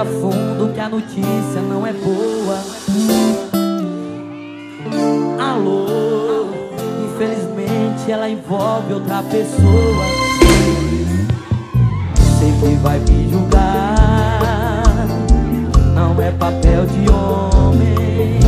respira fundo que a notícia não é boa. Alô, infelizmente ela envolve outra pessoa. Sei que vai me julgar, não é papel de homem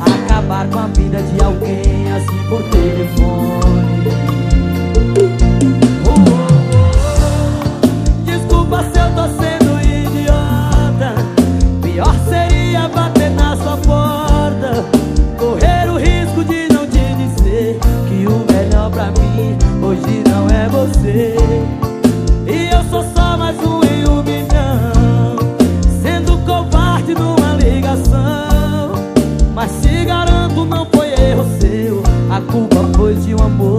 acabar com a vida de alguém assim por telefone.